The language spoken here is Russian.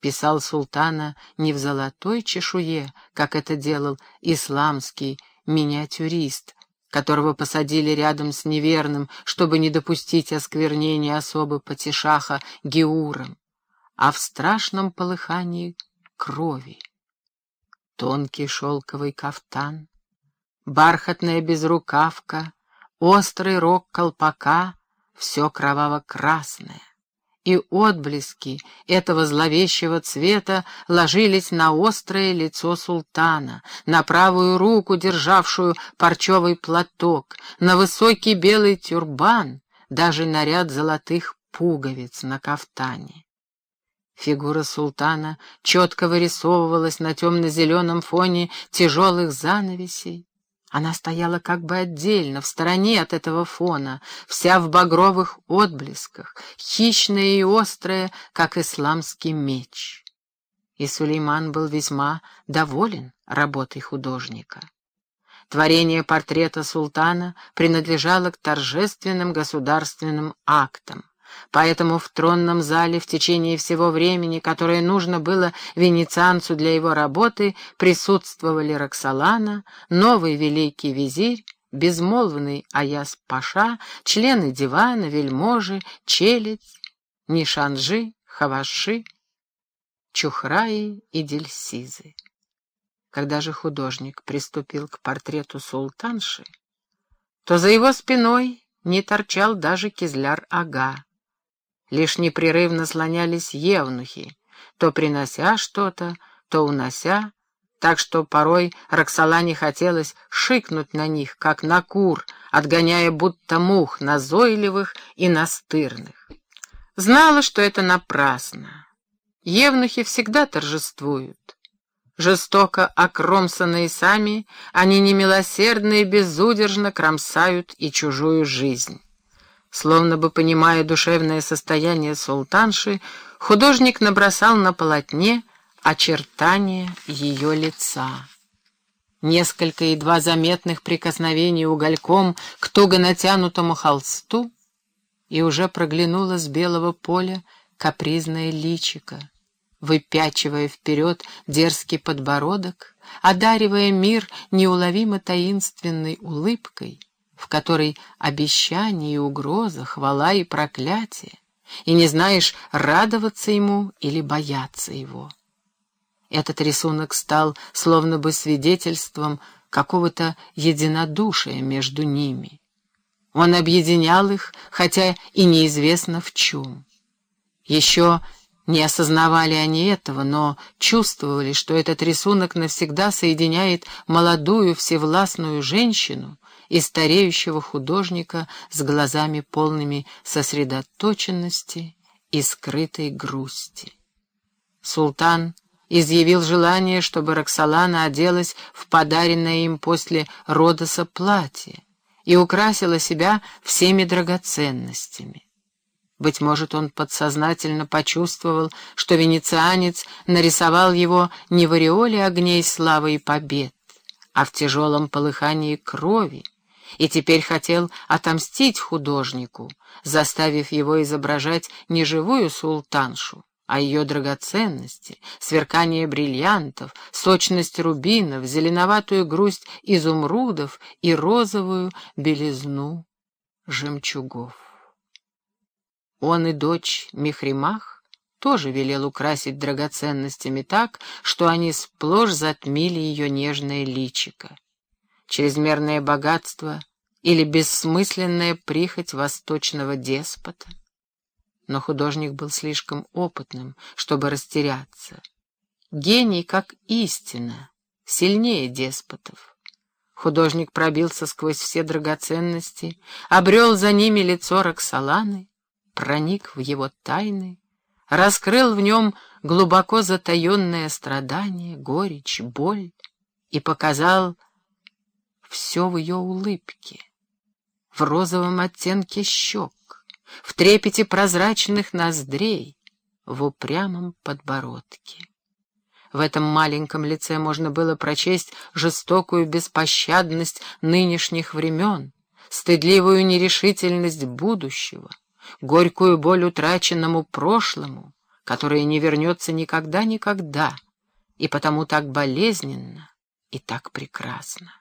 писал султана не в золотой чешуе, как это делал исламский миниатюрист, которого посадили рядом с неверным, чтобы не допустить осквернения особы Патишаха Геуром, а в страшном полыхании крови. Тонкий шелковый кафтан, бархатная безрукавка, острый рог колпака — все кроваво-красное и отблески этого зловещего цвета ложились на острое лицо султана, на правую руку, державшую парчевый платок, на высокий белый тюрбан, даже на ряд золотых пуговиц на кафтане. Фигура султана четко вырисовывалась на темно-зеленом фоне тяжелых занавесей, она стояла как бы отдельно, в стороне от этого фона, вся в багровых отблесках, хищная и острая, как исламский меч. И Сулейман был весьма доволен работой художника. Творение портрета султана принадлежало к торжественным государственным актам. Поэтому в тронном зале в течение всего времени, которое нужно было венецианцу для его работы, присутствовали Роксолана, новый великий визирь, безмолвный Аяс-паша, члены дивана, вельможи, челядь, Нишанжи, Хаваши, Чухраи и Дельсизы. Когда же художник приступил к портрету султанши, то за его спиной не торчал даже кизляр-ага, Лишь непрерывно слонялись евнухи, то принося что-то, то унося, так что порой Роксолане хотелось шикнуть на них, как на кур, отгоняя будто мух назойливых и настырных. Знала, что это напрасно. Евнухи всегда торжествуют. Жестоко окромсанные сами, они немилосердно и безудержно кромсают и чужую жизнь. Словно бы понимая душевное состояние султанши, художник набросал на полотне очертания ее лица. Несколько едва заметных прикосновений угольком к туго натянутому холсту, и уже проглянуло с белого поля капризное личико, выпячивая вперед дерзкий подбородок, одаривая мир неуловимо таинственной улыбкой — в которой обещание и угроза, хвала и проклятие, и не знаешь, радоваться ему или бояться его. Этот рисунок стал словно бы свидетельством какого-то единодушия между ними. Он объединял их, хотя и неизвестно в чем. Еще не осознавали они этого, но чувствовали, что этот рисунок навсегда соединяет молодую всевластную женщину и стареющего художника с глазами полными сосредоточенности и скрытой грусти. Султан изъявил желание, чтобы Роксолана оделась в подаренное им после Родоса платье и украсила себя всеми драгоценностями. Быть может, он подсознательно почувствовал, что венецианец нарисовал его не в ореоле огней славы и побед, а в тяжелом полыхании крови, и теперь хотел отомстить художнику, заставив его изображать не живую султаншу, а ее драгоценности, сверкание бриллиантов, сочность рубинов, зеленоватую грусть изумрудов и розовую белизну жемчугов. Он и дочь Михримах тоже велел украсить драгоценностями так, что они сплошь затмили ее нежное личико чрезмерное богатство или бессмысленная прихоть восточного деспота. Но художник был слишком опытным, чтобы растеряться. Гений, как истина, сильнее деспотов. Художник пробился сквозь все драгоценности, обрел за ними лицо Роксоланы, проник в его тайны, раскрыл в нем глубоко затаенное страдание, горечь, боль и показал все в ее улыбке, в розовом оттенке щек, в трепете прозрачных ноздрей, в упрямом подбородке. В этом маленьком лице можно было прочесть жестокую беспощадность нынешних времен, стыдливую нерешительность будущего, горькую боль утраченному прошлому, которое не вернется никогда-никогда, и потому так болезненно и так прекрасно.